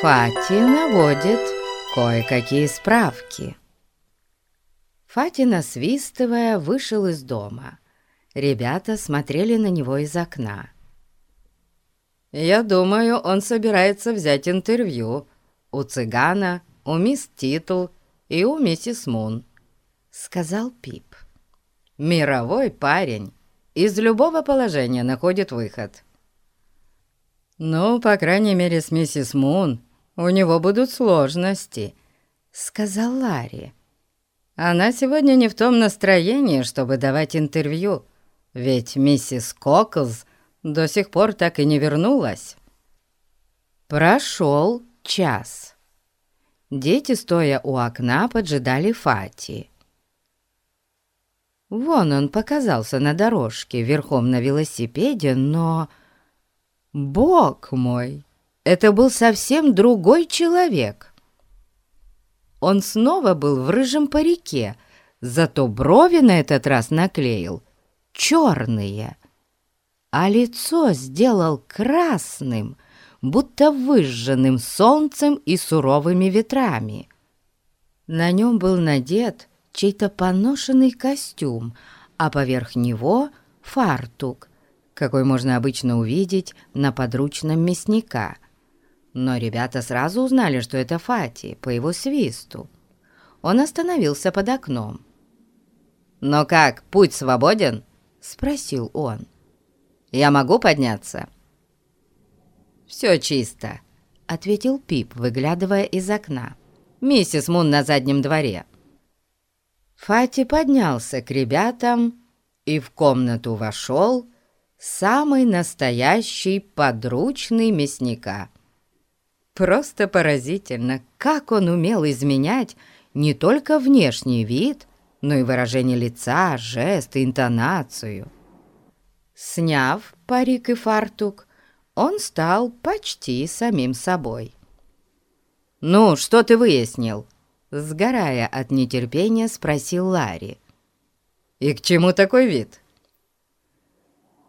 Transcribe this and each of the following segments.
Фати наводит кое-какие справки. Фати, насвистывая, вышел из дома. Ребята смотрели на него из окна. «Я думаю, он собирается взять интервью у цыгана, у мисс Титл и у миссис Мун», — сказал Пип. «Мировой парень из любого положения находит выход». «Ну, по крайней мере, с миссис Мун у него будут сложности», — сказал Ларри. «Она сегодня не в том настроении, чтобы давать интервью, ведь миссис Коклз до сих пор так и не вернулась». Прошел час. Дети, стоя у окна, поджидали Фати. Вон он показался на дорожке верхом на велосипеде, но... Бог мой! Это был совсем другой человек. Он снова был в рыжем парике, зато брови на этот раз наклеил черные, а лицо сделал красным, будто выжженным солнцем и суровыми ветрами. На нем был надет чей-то поношенный костюм, а поверх него фартук, какой можно обычно увидеть на подручном мясника — но ребята сразу узнали, что это Фати, по его свисту. Он остановился под окном. «Ну как, путь свободен?» — спросил он. «Я могу подняться?» «Все чисто», — ответил Пип, выглядывая из окна. «Миссис Мун на заднем дворе». Фати поднялся к ребятам и в комнату вошел самый настоящий подручный мясника. Просто поразительно, как он умел изменять не только внешний вид, но и выражение лица, жест, интонацию. Сняв парик и фартук, он стал почти самим собой. «Ну, что ты выяснил?» Сгорая от нетерпения, спросил Ларри. «И к чему такой вид?»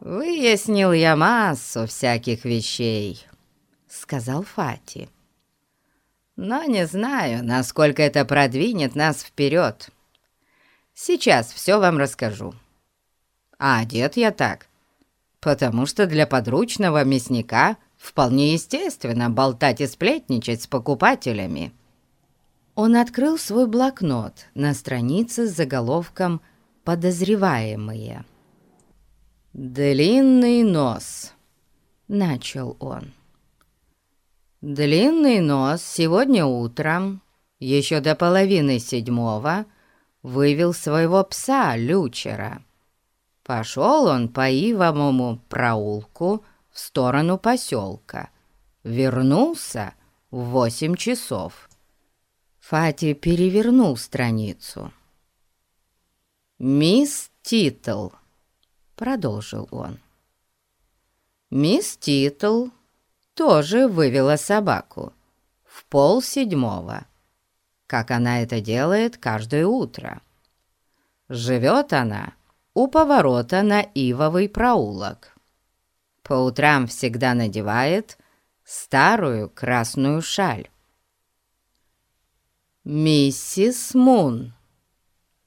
«Выяснил я массу всяких вещей», сказал Фати. «Но не знаю, насколько это продвинет нас вперед. Сейчас все вам расскажу. А одет я так, потому что для подручного мясника вполне естественно болтать и сплетничать с покупателями». Он открыл свой блокнот на странице с заголовком «Подозреваемые». «Длинный нос», — начал он. Длинный нос сегодня утром, еще до половины седьмого, вывел своего пса Лючера. Пошел он по Ивовому проулку в сторону поселка. Вернулся в восемь часов. Фати перевернул страницу. «Мисс Титл», — продолжил он. «Мисс Титл тоже вывела собаку в пол седьмого, как она это делает каждое утро. Живет она у поворота на Ивовый проулок. По утрам всегда надевает старую красную шаль. «Миссис Мун!»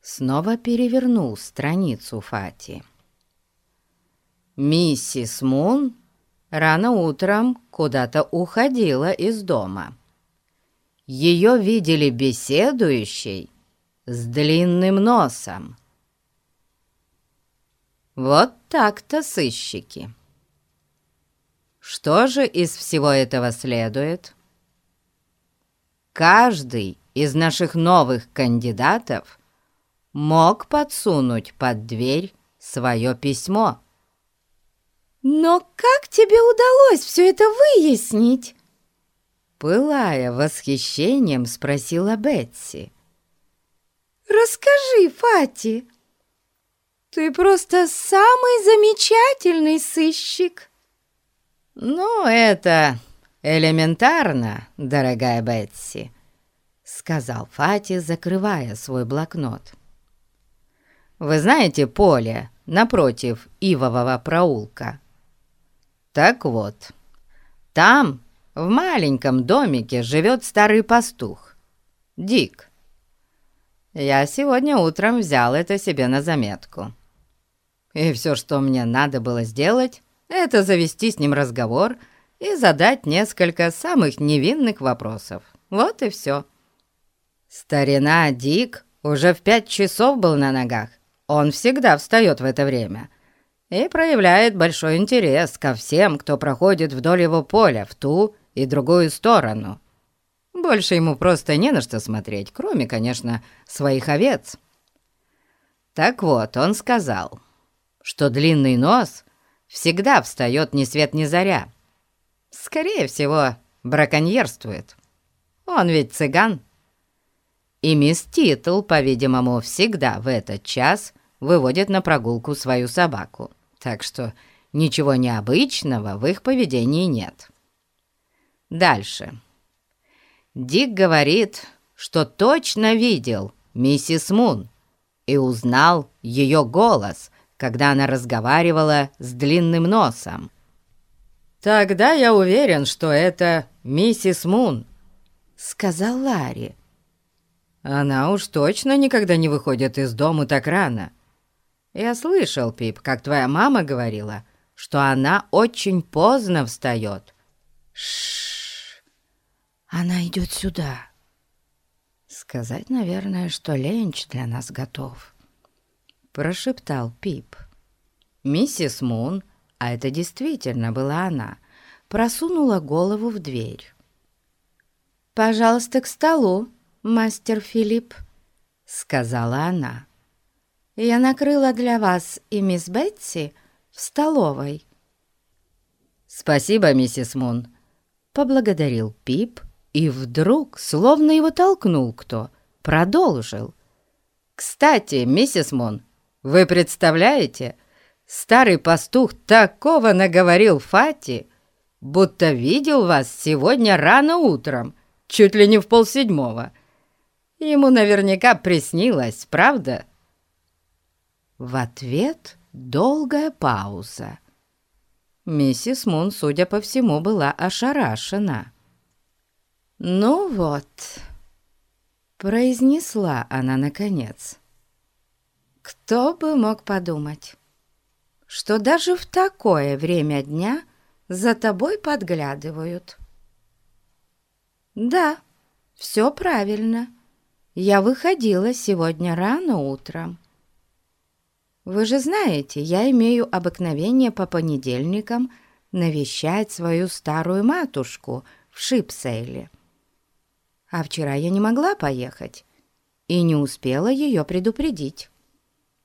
Снова перевернул страницу Фати. «Миссис Мун рано утром куда-то уходила из дома. Ее видели беседующей с длинным носом. Вот так-то сыщики. Что же из всего этого следует? Каждый из наших новых кандидатов мог подсунуть под дверь свое письмо. «Но как тебе удалось все это выяснить?» Пылая восхищением, спросила Бетси. «Расскажи, Фати, ты просто самый замечательный сыщик!» «Ну, это элементарно, дорогая Бетси», — сказал Фати, закрывая свой блокнот. «Вы знаете поле напротив Ивового проулка?» Так вот, там, в маленьком домике, живет старый пастух, Дик. Я сегодня утром взял это себе на заметку. И все, что мне надо было сделать, это завести с ним разговор и задать несколько самых невинных вопросов. Вот и все. Старина Дик уже в пять часов был на ногах. Он всегда встает в это время и проявляет большой интерес ко всем, кто проходит вдоль его поля в ту и другую сторону. Больше ему просто не на что смотреть, кроме, конечно, своих овец. Так вот, он сказал, что длинный нос всегда встает ни свет ни заря. Скорее всего, браконьерствует. Он ведь цыган. И мисс Титл, по-видимому, всегда в этот час выводит на прогулку свою собаку. Так что ничего необычного в их поведении нет. Дальше. Дик говорит, что точно видел миссис Мун и узнал ее голос, когда она разговаривала с длинным носом. «Тогда я уверен, что это миссис Мун», — сказал Ларри. «Она уж точно никогда не выходит из дома так рано. Я слышал, Пип, как твоя мама говорила, что она очень поздно встает». Шш, она идет сюда. Сказать, наверное, что ленч для нас готов. Прошептал Пип. Миссис Мун, а это действительно была она, просунула голову в дверь. «Пожалуйста, к столу, мастер Филипп», — сказала она. «Я накрыла для вас и мисс Бетси в столовой». «Спасибо, миссис Мун», — поблагодарил Пип, и вдруг, словно его толкнул кто, продолжил. «Кстати, миссис Мун, вы представляете, старый пастух такого наговорил Фати, будто видел вас сегодня рано утром, чуть ли не в полседьмого. Ему наверняка приснилось, правда?» В ответ долгая пауза. Миссис Мун, судя по всему, была ошарашена. «Ну вот», — произнесла она наконец, — кто бы мог подумать, что даже в такое время дня за тобой подглядывают? Да, все правильно. Я выходила сегодня рано утром. Вы же знаете, я имею обыкновение по понедельникам навещать свою старую матушку в Шипсейле. А вчера я не могла поехать и не успела ее предупредить.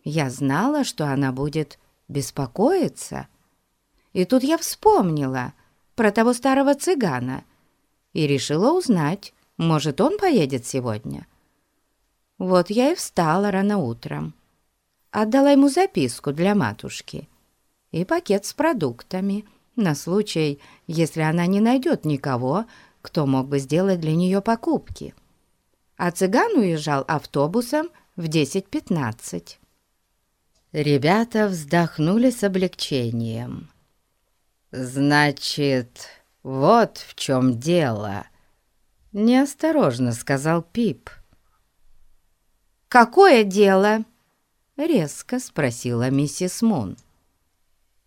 Я знала, что она будет беспокоиться. И тут я вспомнила про того старого цыгана и решила узнать, может, он поедет сегодня. Вот я и встала рано утром. Отдала ему записку для матушки и пакет с продуктами на случай, если она не найдет никого, кто мог бы сделать для нее покупки. А цыган уезжал автобусом в 10.15. Ребята вздохнули с облегчением. «Значит, вот в чем дело», — неосторожно сказал Пип. «Какое дело?» — резко спросила миссис Мун.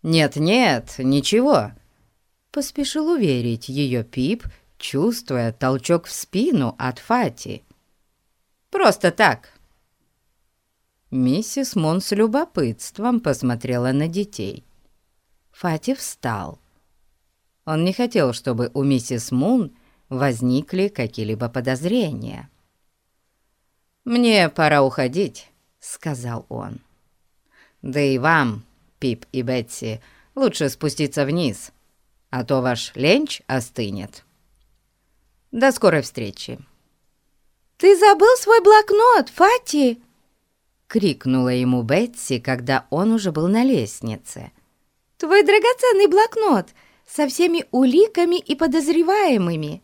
«Нет-нет, ничего», — поспешил уверить ее Пип, чувствуя толчок в спину от Фати. «Просто так, Миссис Мон с любопытством посмотрела на детей. Фати встал. Он не хотел, чтобы у миссис Мун возникли какие-либо подозрения. «Мне пора уходить», — сказал он. «Да и вам, Пип и Бетси, лучше спуститься вниз, а то ваш ленч остынет. До скорой встречи». «Ты забыл свой блокнот, Фати?» — крикнула ему Бетси, когда он уже был на лестнице. «Твой драгоценный блокнот со всеми уликами и подозреваемыми.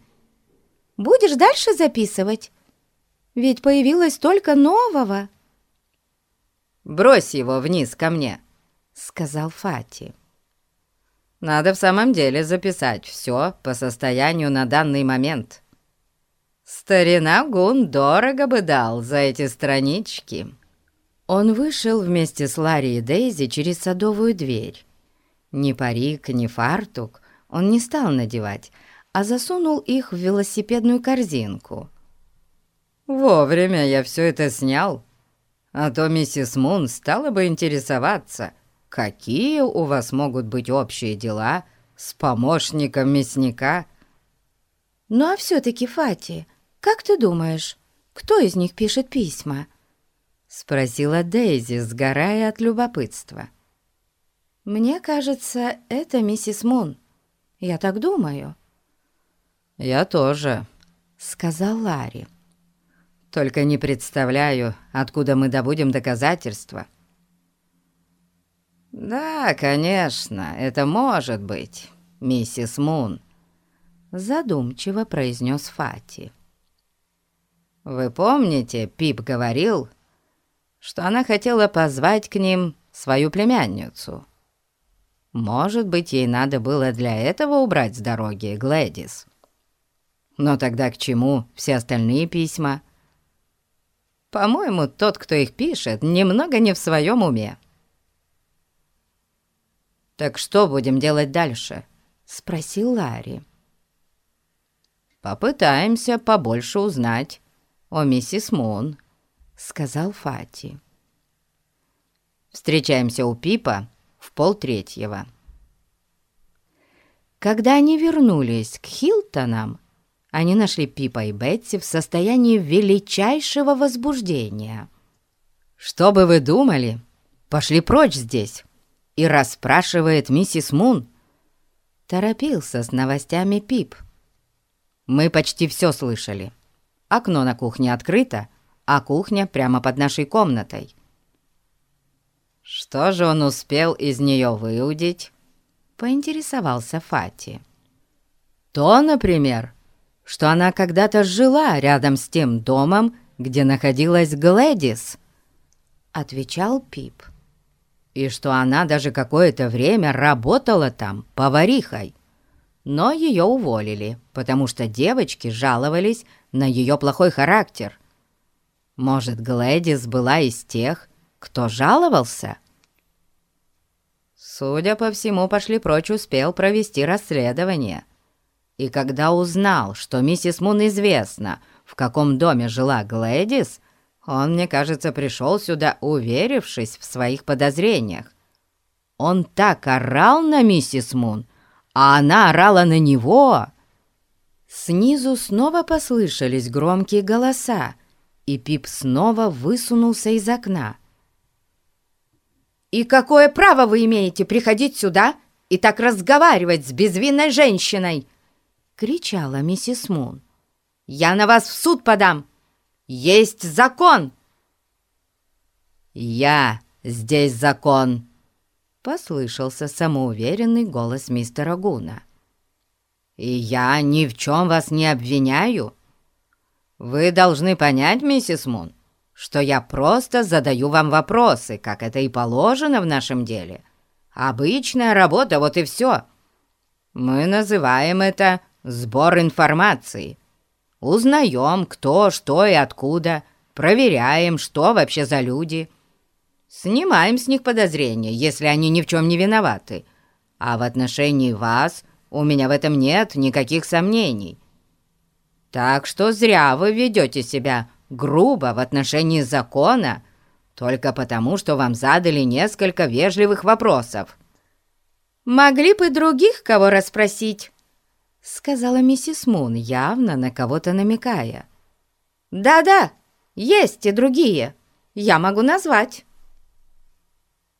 Будешь дальше записывать? Ведь появилось только нового». «Брось его вниз ко мне», — сказал Фати. Надо в самом деле записать все по состоянию на данный момент. Старина Гун дорого бы дал за эти странички». Он вышел вместе с Ларри и Дейзи через садовую дверь. Ни парик, ни фартук он не стал надевать, а засунул их в велосипедную корзинку. «Вовремя я все это снял, а то миссис Мун стала бы интересоваться, какие у вас могут быть общие дела с помощником мясника». «Ну а все-таки, Фати, как ты думаешь, кто из них пишет письма?» Спросила Дейзи, сгорая от любопытства. «Мне кажется, это миссис Мун. Я так думаю». «Я тоже», — сказал Ларри. «Только не представляю, откуда мы добудем доказательства». «Да, конечно, это может быть, миссис Мун», — задумчиво произнес Фати. «Вы помните, Пип говорил, что она хотела позвать к ним свою племянницу. Может быть, ей надо было для этого убрать с дороги Глэдис. Но тогда к чему все остальные письма? По-моему, тот, кто их пишет, немного не в своем уме. «Так что будем делать дальше?» — спросил Ларри. «Попытаемся побольше узнать о миссис Мун», — сказал Фати. «Встречаемся у Пипа в полтретьего». Когда они вернулись к Хилтонам, они нашли Пипа и Бетси в состоянии величайшего возбуждения. «Что бы вы думали? Пошли прочь здесь!» И расспрашивает миссис Мун. Торопился с новостями Пип. «Мы почти все слышали. Окно на кухне открыто, а кухня прямо под нашей комнатой. Что же он успел из нее выудить? Поинтересовался Фати. То, например, что она когда-то жила рядом с тем домом, где находилась Глэдис, отвечал Пип. И что она даже какое-то время работала там поварихой. Но ее уволили, потому что девочки жаловались на ее плохой характер – может, Глэдис была из тех, кто жаловался? Судя по всему, пошли прочь успел провести расследование. И когда узнал, что миссис Мун известно, в каком доме жила Глэдис, он, мне кажется, пришел сюда, уверившись в своих подозрениях. Он так орал на миссис Мун, а она орала на него. Снизу снова послышались громкие голоса, и Пип снова высунулся из окна. «И какое право вы имеете приходить сюда и так разговаривать с безвинной женщиной?» — кричала миссис Мун. «Я на вас в суд подам! Есть закон!» «Я здесь закон!» — послышался самоуверенный голос мистера Гуна. «И я ни в чем вас не обвиняю!» «Вы должны понять, миссис Мун, что я просто задаю вам вопросы, как это и положено в нашем деле. Обычная работа, вот и все. Мы называем это сбор информации. Узнаем, кто, что и откуда, проверяем, что вообще за люди. Снимаем с них подозрения, если они ни в чем не виноваты. А в отношении вас у меня в этом нет никаких сомнений». Так что зря вы ведете себя грубо в отношении закона, только потому, что вам задали несколько вежливых вопросов. «Могли бы других кого расспросить», — сказала миссис Мун, явно на кого-то намекая. «Да-да, есть и другие. Я могу назвать».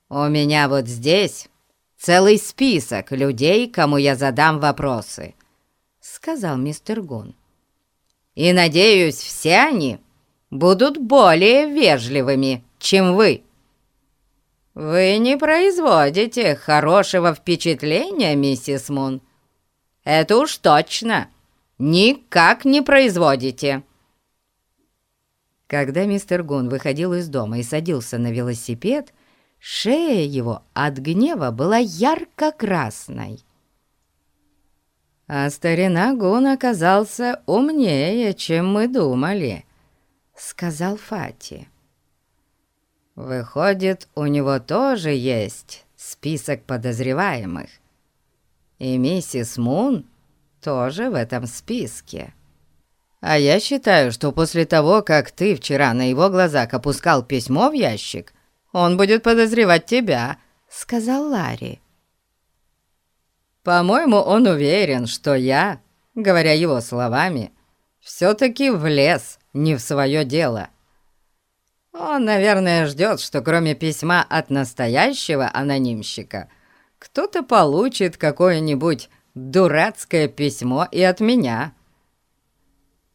«У меня вот здесь целый список людей, кому я задам вопросы», — сказал мистер Гун. И, надеюсь, все они будут более вежливыми, чем вы. Вы не производите хорошего впечатления, миссис Мун. Это уж точно. Никак не производите. Когда мистер Гун выходил из дома и садился на велосипед, шея его от гнева была ярко-красной. А старина Гун оказался умнее, чем мы думали, сказал Фати. Выходит, у него тоже есть список подозреваемых. И миссис Мун тоже в этом списке. А я считаю, что после того, как ты вчера на его глазах опускал письмо в ящик, он будет подозревать тебя», — сказал Ларри. «По-моему, он уверен, что я, говоря его словами, все-таки влез не в свое дело. Он, наверное, ждет, что кроме письма от настоящего анонимщика, кто-то получит какое-нибудь дурацкое письмо и от меня».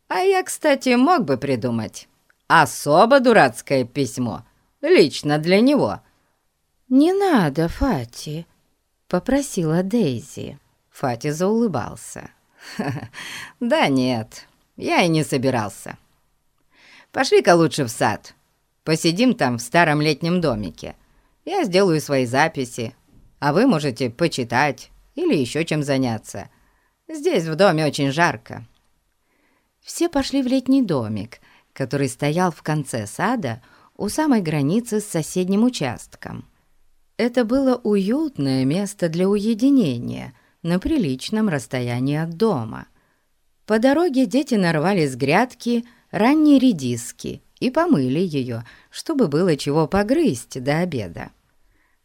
А я, кстати, мог бы придумать особо дурацкое письмо, лично для него». «Не надо, Фати», — попросила Дейзи. Фати заулыбался. «Да нет, я и не собирался. Пошли-ка лучше в сад. Посидим там в старом летнем домике. Я сделаю свои записи, а вы можете почитать или еще чем заняться. Здесь в доме очень жарко, все пошли в летний домик, который стоял в конце сада у самой границы с соседним участком. Это было уютное место для уединения на приличном расстоянии от дома. По дороге дети нарвали с грядки ранние редиски и помыли ее, чтобы было чего погрызть до обеда.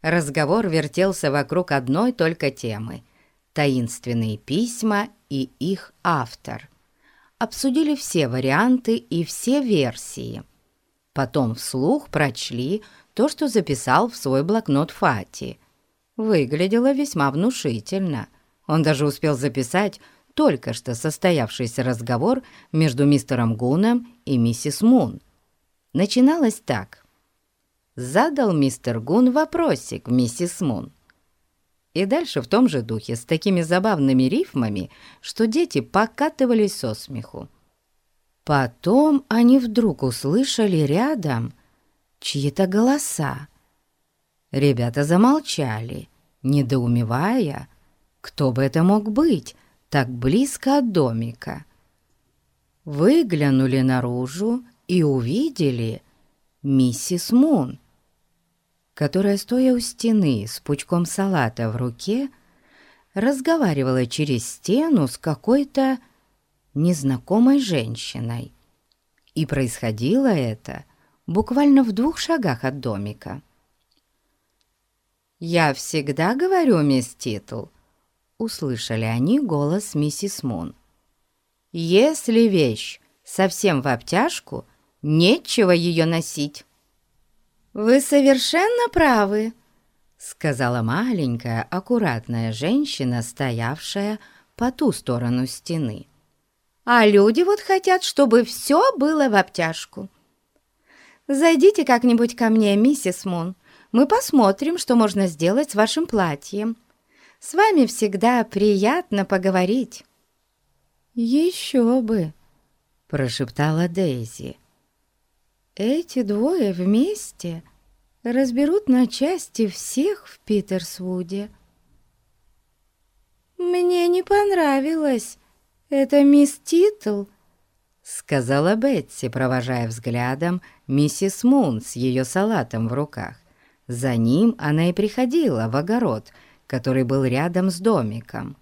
Разговор вертелся вокруг одной только темы — таинственные письма и их автор — обсудили все варианты и все версии. Потом вслух прочли то, что записал в свой блокнот Фати. Выглядело весьма внушительно. Он даже успел записать только что состоявшийся разговор между мистером Гуном и миссис Мун. Начиналось так. Задал мистер Гун вопросик миссис Мун. И дальше в том же духе, с такими забавными рифмами, что дети покатывались со смеху. Потом они вдруг услышали рядом чьи-то голоса. Ребята замолчали, недоумевая, кто бы это мог быть так близко от домика. Выглянули наружу и увидели миссис Мун которая, стоя у стены с пучком салата в руке, разговаривала через стену с какой-то незнакомой женщиной. И происходило это буквально в двух шагах от домика. «Я всегда говорю, мисс Титл», — услышали они голос миссис Мун. «Если вещь совсем в обтяжку, нечего ее носить». «Вы совершенно правы», — сказала маленькая, аккуратная женщина, стоявшая по ту сторону стены. «А люди вот хотят, чтобы все было в обтяжку. Зайдите как-нибудь ко мне, миссис Мун. Мы посмотрим, что можно сделать с вашим платьем. С вами всегда приятно поговорить». «Еще бы», — прошептала Дейзи. Эти двое вместе разберут на части всех в Питерсвуде. «Мне не понравилось. Это мисс Титл», — сказала Бетси, провожая взглядом миссис Мун с ее салатом в руках. За ним она и приходила в огород, который был рядом с домиком.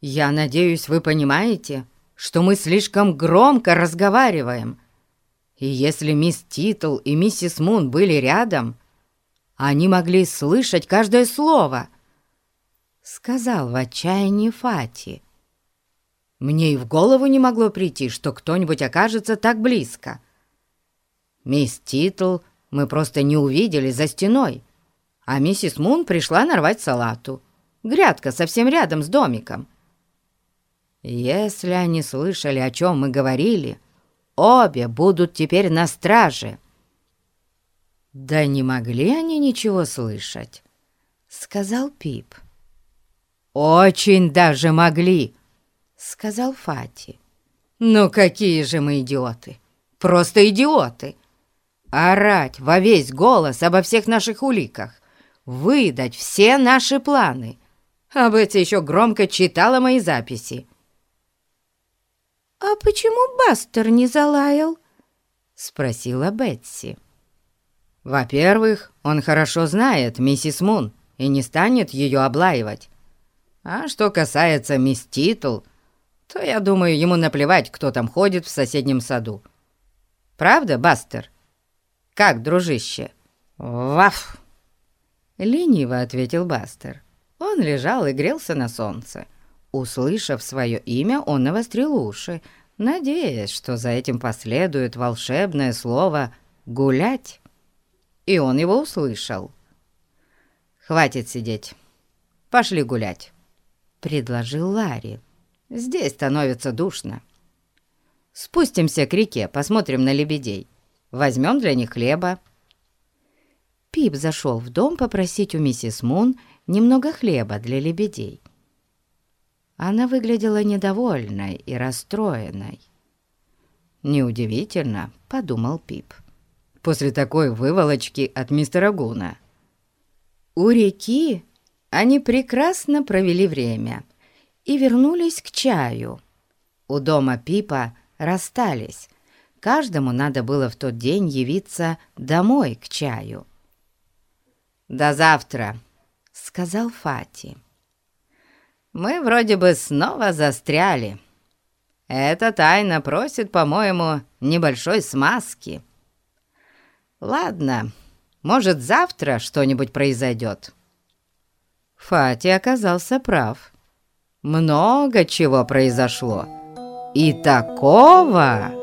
«Я надеюсь, вы понимаете, что мы слишком громко разговариваем», и если мисс Титл и миссис Мун были рядом, они могли слышать каждое слово, — сказал в отчаянии Фати. Мне и в голову не могло прийти, что кто-нибудь окажется так близко. Мисс Титл мы просто не увидели за стеной, а миссис Мун пришла нарвать салату. Грядка совсем рядом с домиком. Если они слышали, о чем мы говорили, — Обе будут теперь на страже». «Да не могли они ничего слышать», — сказал Пип. «Очень даже могли», — сказал Фати. «Ну какие же мы идиоты! Просто идиоты! Орать во весь голос обо всех наших уликах, выдать все наши планы. а Бетси еще громко читала мои записи. «А почему Бастер не залаял?» — спросила Бетси. «Во-первых, он хорошо знает миссис Мун и не станет ее облаивать. А что касается мисс Титл, то, я думаю, ему наплевать, кто там ходит в соседнем саду. Правда, Бастер? Как, дружище?» «Ваф!» — лениво ответил Бастер. Он лежал и грелся на солнце. Услышав свое имя, он навострил уши, надеясь, что за этим последует волшебное слово «гулять». И он его услышал. «Хватит сидеть. Пошли гулять», — предложил Ларри. «Здесь становится душно. Спустимся к реке, посмотрим на лебедей. Возьмем для них хлеба». Пип зашел в дом попросить у миссис Мун немного хлеба для лебедей. Она выглядела недовольной и расстроенной. «Неудивительно», — подумал Пип, — «после такой выволочки от мистера Гуна». У реки они прекрасно провели время и вернулись к чаю. У дома Пипа расстались. Каждому надо было в тот день явиться домой к чаю. «До завтра», — сказал Фати. «Мы вроде бы снова застряли. Эта тайна просит, по-моему, небольшой смазки. Ладно, может, завтра что-нибудь произойдет». Фати оказался прав. Много чего произошло. И такого...